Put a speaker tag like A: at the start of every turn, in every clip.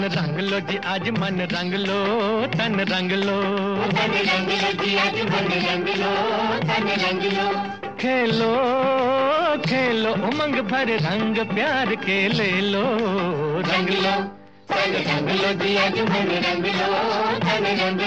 A: लो जी आज मन रंग लो तन रंग लो।
B: तन रंग लो जी आज मन रंग लो तन रंग लो।
A: खेलो खेलो उमंग भर रंग प्यार के ले लो।
B: रंग लो तन रंग लो जी आज मन रंग लो तन रंग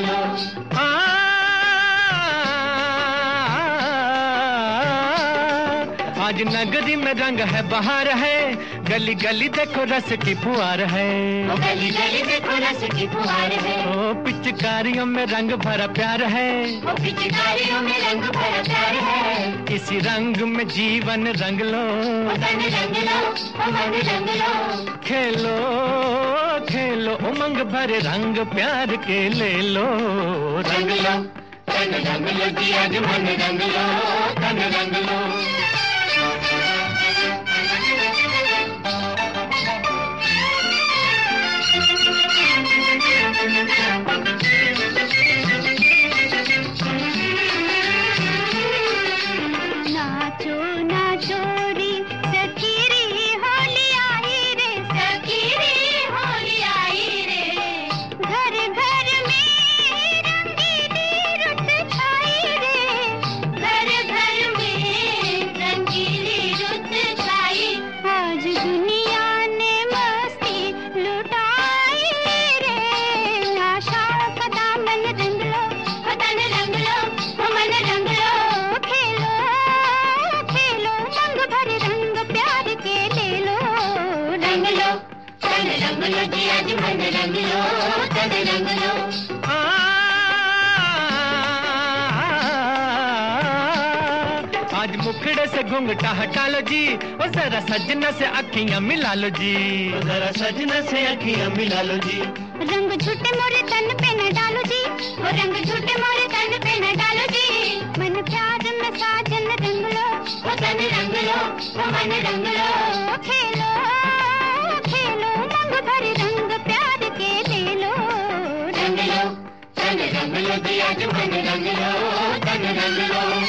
A: आज नगरी में रंग है बहार है। गली गली देखो रस की फुहार है।
B: ओ गली गली देखो रस की फुहार है।
A: ओ पिचकारियों में रंग भरा प्यार है।
B: ओ पिचकारियों में रंग भरा प्यार है।
A: इसी रंग में जीवन रंग लो।
B: ओ रंग लो ओ रंग लो।
A: खेलो खेलो उमंग भरे रंग प्यार के ले लो।
B: रंग लो तन रंग लो जी आज मन रंग लो तन रंग लो।
C: रंग लो तन रंग लो
B: जी आज मन रंग लो तन रंग लो
A: आज मुखड़े से घूंघटा हटा लो जी और जरा सजना से अखियाँ मिला लो जी।
B: जरा सजना से अखियाँ मिला लो जी।
C: रंग झूठे मोरे तन पे न डालो जी वो रंग झूठे मोरे तन पे न डालो जी। मन प्यार में साजन रंग लो
B: ओ तन रंग लो ओ मन रंग लो
C: खेलो। रंग लो
B: जी मन रंग लो तन रंग लो